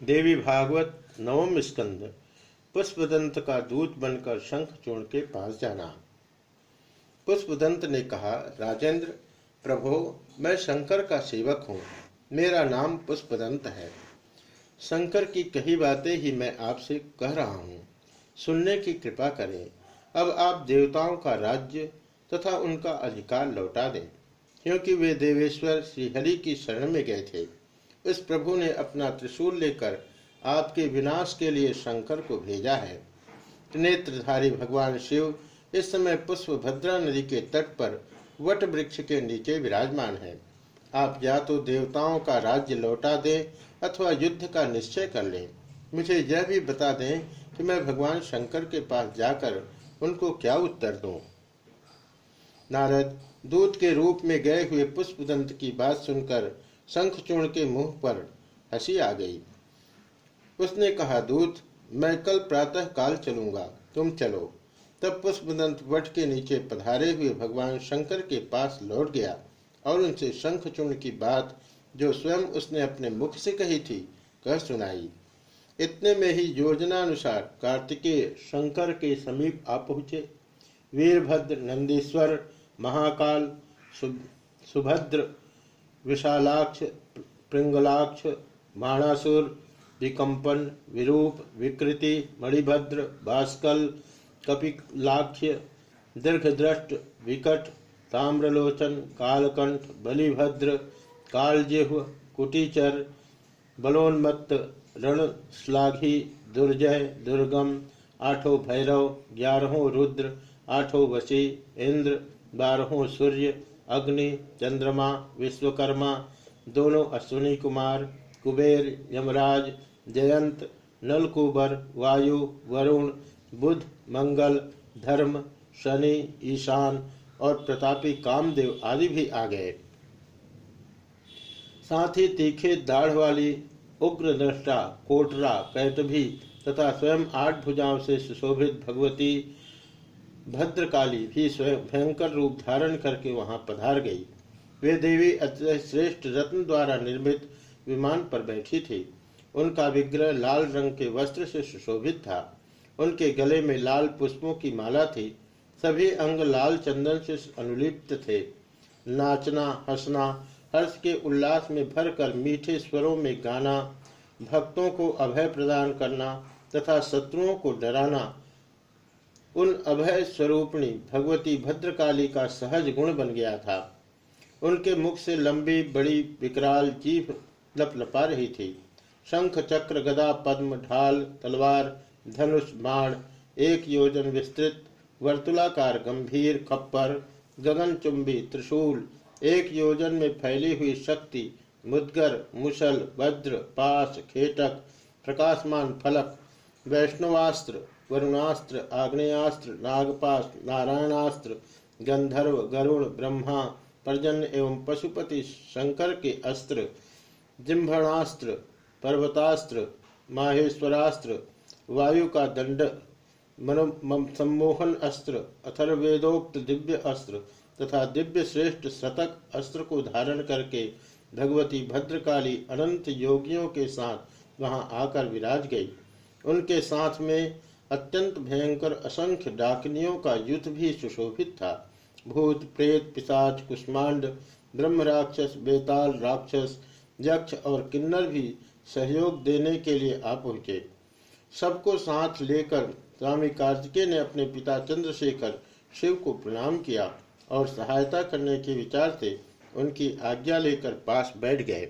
देवी भागवत नवम स्कंद, पुष्पदंत का दूत बनकर शंखचूर्ण के पास जाना। पुष्पदंत ने कहा, राजेंद्र, प्रभो, मैं शंकर का सेवक हूँ। मेरा नाम पुष्पदंत है। शंकर की कही बातें ही मैं आपसे कह रहा हूँ। सुनने की कृपा करें। अब आप देवताओं का राज्य तथा उनका अधिकार लौटा दें, क्योंकि वे देवेश्वर श्रीहरि की शरण में गए थे। उस प्रभु ने अपना त्रिशूल लेकर आपके विनाश के लिए शंकर को भेजा है। त्रिनेत्रधारी भगवान शिव इस समय पुष्प भद्रा नदी के तट पर वट वृक्ष के नीचे विराजमान है। आप या तो देवताओं का राज्य लौटा दें अथवा युद्ध का निश्चय कर लें। मुझे यह भी बता दें कि मैं भगवान शंकर के पास जाकर उनको क्या उत्तर दूँ? नारद, दूत के रूप में गए हुए पुष्पदंत की बात सुनकर शंखचूर्ण के मुँह पर हँसी आ गई। उसने कहा, दूत, मैं कल प्रातः काल चलूँगा। तुम चलो। तब पुष्पदंत वट के नीचे पधारे हुए भगवान शंकर के पास लौट गया और उनसे शंखचूर्ण की बात जो स्वयं उसने अपने मुख से कही थी, कह सुनाई। इतने में ही योजनानुसार कार्तिकेय शंकर के समीप आ पहुँचे। वीरभद्र, नंदीश्वर, महाकाल सुभद्र विशालाक्ष, पिंगलाक्ष, माणासुर, विकंपन, विरूप, विकृति, मणिभद्र, भास्कल कपिलाक्ष्य दीर्घदृष्ट, विकट, ताम्रलोचन, कालकंठ, बलिभद्र, कालजिह्व, कुटीचर, बलोन्मत्त, रणश्लाघी, दुर्जय, दुर्गम, आठों भैरव, ग्यारहों रुद्र, आठों वशी इंद्र, बारहों सूर्य अग्नि, चंद्रमा, विश्वकर्मा, दोनों अश्विनी कुमार, कुबेर, यमराज, जयंत, नलकुबर, वायु, वरुण, बुध, मंगल, धर्म, शनि, ईशान और प्रतापी, कामदेव आदि भी आ गए। साथ ही तीखे दाढ़ वाली उग्र दृष्टा कोटरा, कैटभी तथा स्वयं आठ भुजाओं से सुशोभित भगवती भद्रकाली भी स्वयं भयंकर रूप धारण करके वहाँ पधार गई। वे देवी श्रेष्ठ रत्न द्वारा निर्मित विमान पर बैठी थी। उनका विग्रह लाल रंग के वस्त्र से सुशोभित था। उनके गले में लाल पुष्पों की माला थी। सभी अंग लाल चंदन से अनुलिप्त थे। नाचना, हंसना, हर्ष के उल्लास में भरकर मीठे स्वरों में गाना, भक्तों को अभय प्रदान करना तथा शत्रुओं को डराना उन अभय स्वरूपणी भगवती भद्रकाली का सहज गुण बन गया था। उनके मुख से लंबी, बड़ी, विकराल जीभ लपलपा रही थी। शंख, चक्र, गदा, पद्म, ढाल, तलवार, धनुष, बाण, एक योजन विस्तृत, वर्तुलाकार, गंभीर खप्पर गगनचुंबी त्रिशूल, एक योजन में फैली हुई शक्ति, मुदगर मुसल वज्र पास खेटक, प्रकाशमान फलक, वैष्णवास्त्र वरुणास्त्र, आग्नेयास्त्र नागपाश नारायणास्त्र, गंधर्व गरुण ब्रह्मा पर्जन्य एवं पशुपति शंकर के अस्त्र जिम्भणास्त्र पर्वतास्त्र, माहेश्वरास्त्र, वायु का दंड सम्मोहन अस्त्र अथर्वेदोक्त दिव्य अस्त्र तथा दिव्य श्रेष्ठ शतक अस्त्र को धारण करके भगवती भद्रकाली अनंत योगियों के साथ वहाँ आकर विराज गई। उनके साथ में अत्यंत भयंकर असंख्य डाकनियों का युद्ध भी सुशोभित था। भूत, प्रेत, पिशाच, कुष्मांड ब्रह्म राक्षस बेताल, राक्षस, यक्ष और किन्नर भी सहयोग देने के लिए आ पहुँचे। सबको साथ लेकर स्वामी कार्तिकेय ने अपने पिता चंद्रशेखर शिव को प्रणाम किया और सहायता करने के विचार से उनकी आज्ञा लेकर पास बैठ गए।